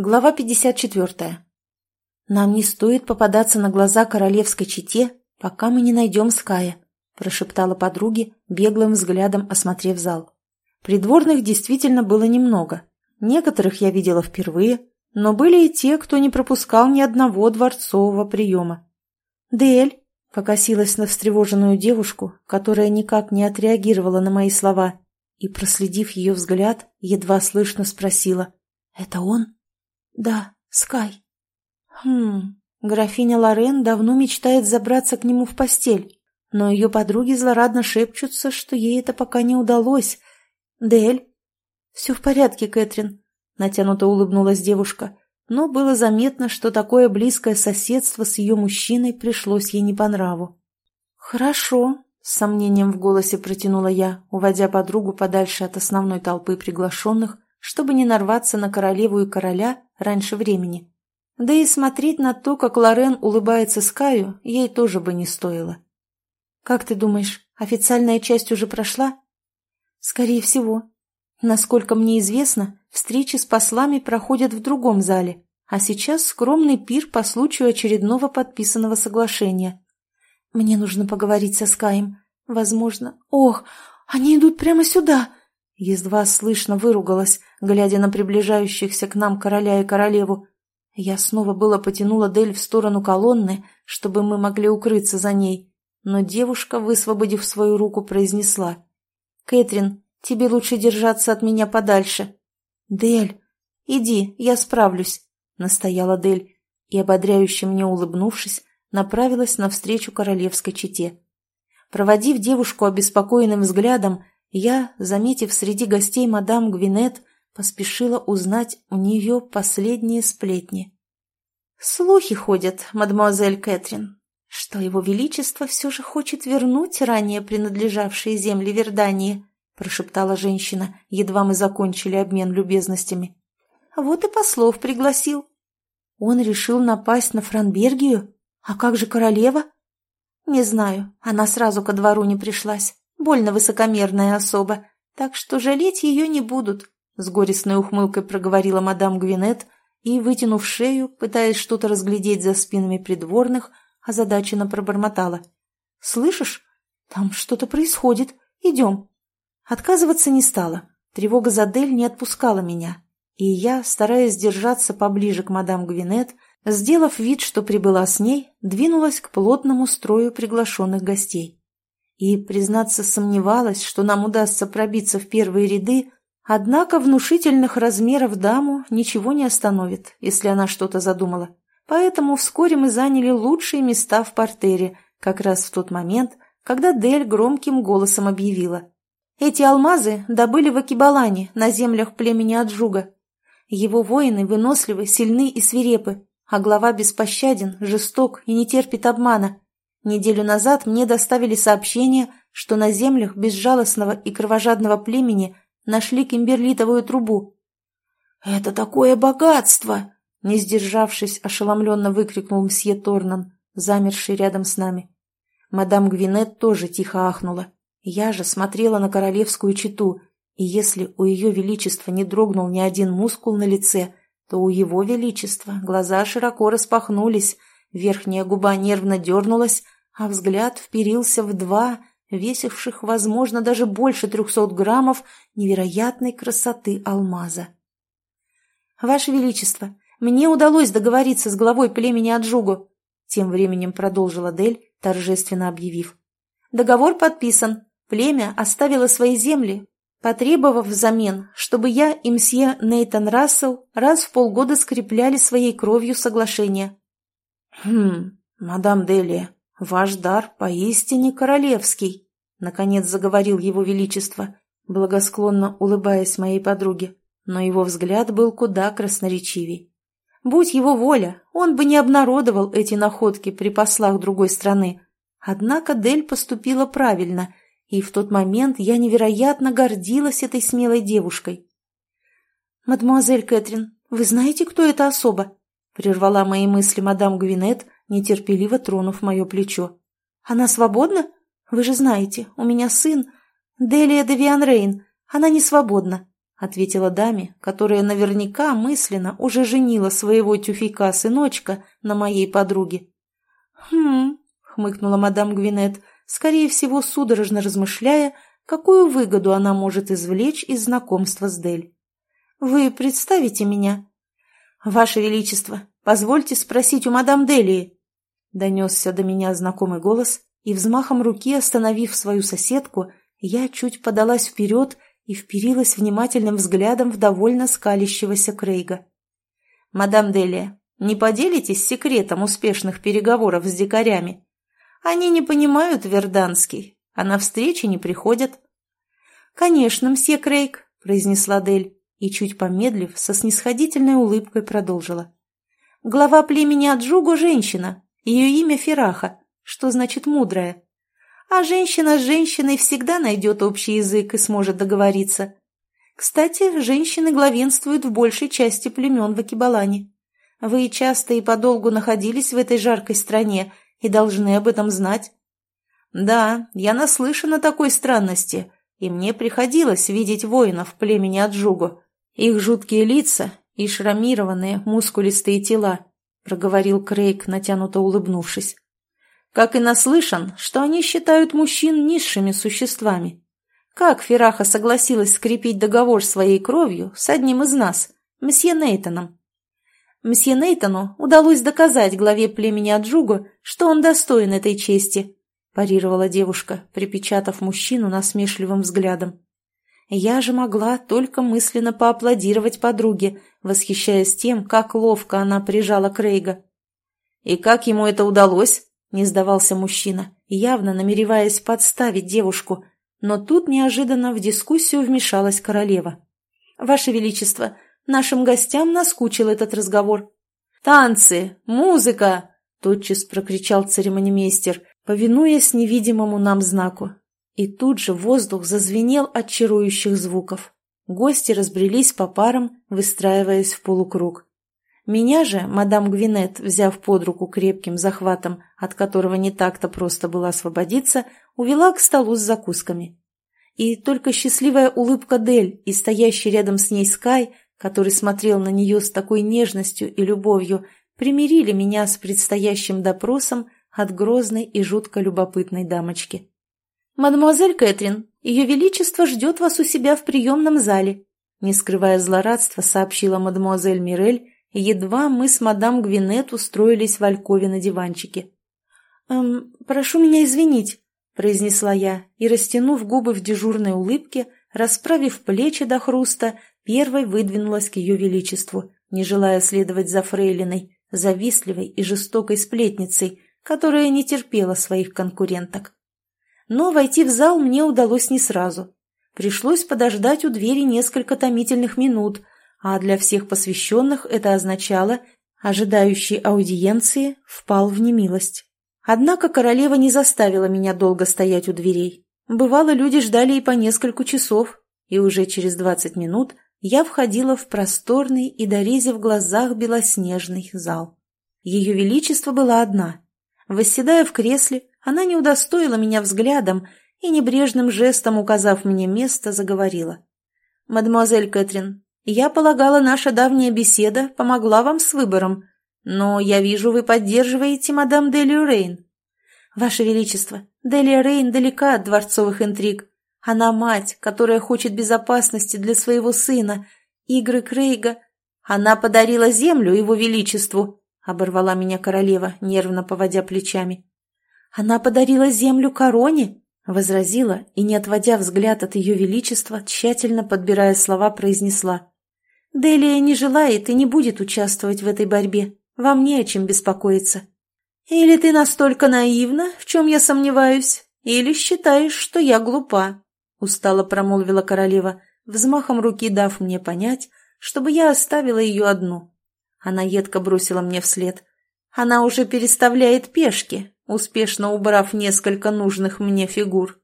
Глава 54. «Нам не стоит попадаться на глаза королевской чете, пока мы не найдем Ская», прошептала подруге, беглым взглядом осмотрев зал. Придворных действительно было немного. Некоторых я видела впервые, но были и те, кто не пропускал ни одного дворцового приема. «Дель», — покосилась на встревоженную девушку, которая никак не отреагировала на мои слова, и, проследив ее взгляд, едва слышно спросила «Это он?» «Да, Скай». «Хм, графиня Лорен давно мечтает забраться к нему в постель, но ее подруги злорадно шепчутся, что ей это пока не удалось. Дель?» «Все в порядке, Кэтрин», — натянуто улыбнулась девушка, но было заметно, что такое близкое соседство с ее мужчиной пришлось ей не по нраву. «Хорошо», — с сомнением в голосе протянула я, уводя подругу подальше от основной толпы приглашенных, чтобы не нарваться на королеву и короля раньше времени. Да и смотреть на то, как Лорен улыбается Скаю, ей тоже бы не стоило. «Как ты думаешь, официальная часть уже прошла?» «Скорее всего. Насколько мне известно, встречи с послами проходят в другом зале, а сейчас скромный пир по случаю очередного подписанного соглашения. Мне нужно поговорить со Скаем. Возможно... Ох, они идут прямо сюда!» Едва слышно выругалась, глядя на приближающихся к нам короля и королеву. Я снова было потянула Дель в сторону колонны, чтобы мы могли укрыться за ней, но девушка, высвободив свою руку, произнесла. «Кэтрин, тебе лучше держаться от меня подальше». «Дель, иди, я справлюсь», — настояла Дель, и, ободряюще мне улыбнувшись, направилась навстречу королевской чете. Проводив девушку обеспокоенным взглядом, я, заметив среди гостей мадам Гвинет, поспешила узнать у нее последние сплетни. «Слухи ходят, мадемуазель Кэтрин, что его величество все же хочет вернуть ранее принадлежавшие земли Вердании», прошептала женщина, едва мы закончили обмен любезностями. «Вот и послов пригласил». «Он решил напасть на Франбергию? А как же королева?» «Не знаю, она сразу ко двору не пришлась. Больно высокомерная особа, так что жалеть ее не будут», — с горестной ухмылкой проговорила мадам Гвинет и, вытянув шею, пытаясь что-то разглядеть за спинами придворных, озадаченно пробормотала. «Слышишь? Там что-то происходит. Идем». Отказываться не стала. Тревога за Дель не отпускала меня, и я, стараясь держаться поближе к мадам Гвинет, сделав вид, что прибыла с ней, двинулась к плотному строю приглашенных гостей и, признаться, сомневалась, что нам удастся пробиться в первые ряды, однако внушительных размеров даму ничего не остановит, если она что-то задумала. Поэтому вскоре мы заняли лучшие места в портере, как раз в тот момент, когда Дель громким голосом объявила. Эти алмазы добыли в Акибалане, на землях племени Аджуга. Его воины выносливы, сильны и свирепы, а глава беспощаден, жесток и не терпит обмана. Неделю назад мне доставили сообщение, что на землях безжалостного и кровожадного племени нашли кимберлитовую трубу. «Это такое богатство!» Не сдержавшись, ошеломленно выкрикнул мсье Торнан, замерший рядом с нами. Мадам Гвинет тоже тихо ахнула. Я же смотрела на королевскую чету, и если у ее величества не дрогнул ни один мускул на лице, то у его величества глаза широко распахнулись, верхняя губа нервно дернулась, а взгляд вперился в два, весивших, возможно, даже больше трехсот граммов невероятной красоты алмаза. «Ваше Величество, мне удалось договориться с главой племени Аджугу», тем временем продолжила Дель, торжественно объявив. «Договор подписан. Племя оставило свои земли, потребовав взамен, чтобы я и мсье Нейтан Рассел раз в полгода скрепляли своей кровью соглашение. «Хм, мадам Делия, ваш дар поистине королевский», — наконец заговорил его величество, благосклонно улыбаясь моей подруге, но его взгляд был куда красноречивей. Будь его воля, он бы не обнародовал эти находки при послах другой страны. Однако Дель поступила правильно, и в тот момент я невероятно гордилась этой смелой девушкой. «Мадемуазель Кэтрин, вы знаете, кто эта особа?» Прервала мои мысли мадам Гвинет, нетерпеливо тронув мое плечо. «Она свободна? Вы же знаете, у меня сын. Делия де Вианрейн. Она не свободна», ответила даме, которая наверняка мысленно уже женила своего тюфика-сыночка на моей подруге. «Хм», — хмыкнула мадам Гвинет, скорее всего, судорожно размышляя, какую выгоду она может извлечь из знакомства с Дель. «Вы представите меня?» «Ваше Величество, позвольте спросить у мадам Делии». Донесся до меня знакомый голос, и взмахом руки, остановив свою соседку, я чуть подалась вперед и вперилась внимательным взглядом в довольно скалящегося Крейга. «Мадам Делия, не поделитесь секретом успешных переговоров с дикарями? Они не понимают верданский, а на встречи не приходят». «Конечно, мсье Крейг», — произнесла Дель и, чуть помедлив, со снисходительной улыбкой продолжила. «Глава племени Аджуго – женщина, ее имя Фераха, что значит «мудрая». А женщина с женщиной всегда найдет общий язык и сможет договориться. Кстати, женщины главенствуют в большей части племен в Акибалане. Вы часто и подолгу находились в этой жаркой стране и должны об этом знать. Да, я наслышан о такой странности, и мне приходилось видеть воинов племени Аджуго. Их жуткие лица и шрамированные мускулистые тела, проговорил Крейг, натянуто улыбнувшись. Как и наслышан, что они считают мужчин низшими существами. Как Фераха согласилась скрепить договор своей кровью с одним из нас, мсье Нейтаном? Мсье Нейтану удалось доказать главе племени Аджуго, что он достоин этой чести, парировала девушка, припечатав мужчину насмешливым взглядом. Я же могла только мысленно поаплодировать подруге, восхищаясь тем, как ловко она прижала Крейга. «И как ему это удалось?» – не сдавался мужчина, явно намереваясь подставить девушку. Но тут неожиданно в дискуссию вмешалась королева. «Ваше Величество, нашим гостям наскучил этот разговор». «Танцы! Музыка!» – тотчас прокричал церемонимейстер, повинуясь невидимому нам знаку. И тут же воздух зазвенел от чарующих звуков. Гости разбрелись по парам, выстраиваясь в полукруг. Меня же мадам Гвинет, взяв под руку крепким захватом, от которого не так-то просто было освободиться, увела к столу с закусками. И только счастливая улыбка Дель и стоящий рядом с ней Скай, который смотрел на нее с такой нежностью и любовью, примирили меня с предстоящим допросом от грозной и жутко любопытной дамочки. «Мадемуазель Кэтрин, ее величество ждет вас у себя в приемном зале», не скрывая злорадства, сообщила мадемуазель Мирель, едва мы с мадам Гвинет устроились в Алькове на диванчике. «Эм, прошу меня извинить», — произнесла я, и, растянув губы в дежурной улыбке, расправив плечи до хруста, первой выдвинулась к ее величеству, не желая следовать за фрейлиной, завистливой и жестокой сплетницей, которая не терпела своих конкуренток. Но войти в зал мне удалось не сразу. Пришлось подождать у двери несколько томительных минут, а для всех посвященных это означало, ожидающий аудиенции впал в немилость. Однако королева не заставила меня долго стоять у дверей. Бывало, люди ждали и по несколько часов, и уже через двадцать минут я входила в просторный и дорезив в глазах белоснежный зал. Ее величество была одна. Восседая в кресле, она не удостоила меня взглядом и небрежным жестом, указав мне место, заговорила. «Мадемуазель Кэтрин, я полагала, наша давняя беседа помогла вам с выбором, но я вижу, вы поддерживаете мадам Делию Рейн». «Ваше Величество, Делия Рейн далека от дворцовых интриг. Она мать, которая хочет безопасности для своего сына, игры Крейга. Она подарила землю его величеству», — оборвала меня королева, нервно поводя плечами. «Она подарила землю короне?» — возразила и, не отводя взгляд от ее величества, тщательно подбирая слова, произнесла. «Делия не желает и не будет участвовать в этой борьбе. Вам не о чем беспокоиться». «Или ты настолько наивна, в чем я сомневаюсь, или считаешь, что я глупа?» — устало промолвила королева, взмахом руки дав мне понять, чтобы я оставила ее одну. Она едко бросила мне вслед. «Она уже переставляет пешки, успешно убрав несколько нужных мне фигур.